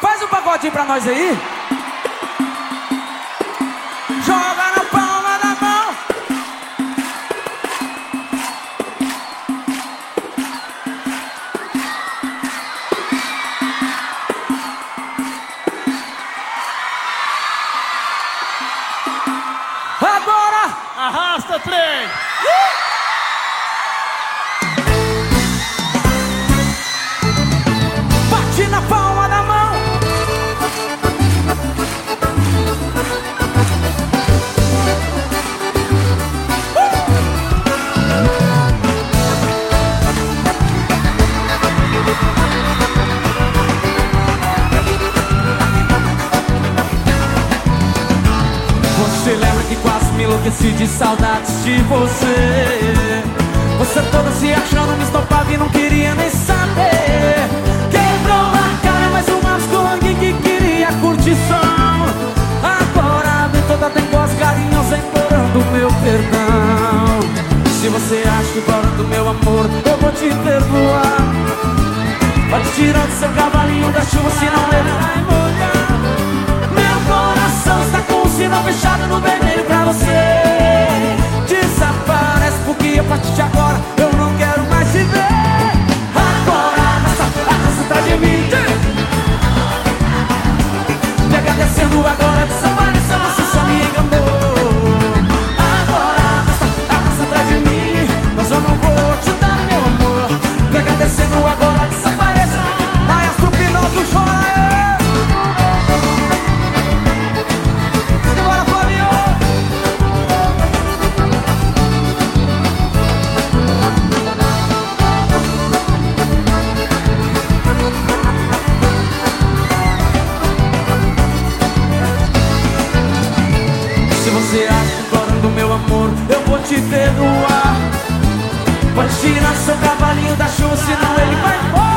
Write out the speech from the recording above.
Faz um pagodinho pra nós aí. Joga na palma da mão. Agora! Arrasta, trem! Bate enlouqueci de saudades de você. Você toda se achando, me estopava e não queria nem saber. Quebrou a cara, mas o masculino que queria curtição Agora vem toda temposa carinhosa implorando meu perdão. Se você acha que implorando meu amor, eu vou te perdoar. Pode tirar do seu cavalinho da chuva, senão ele vai meu amor, eu vou te perdoar. Pode tirar seu cavalinho da chuva, senão ele vai molhar.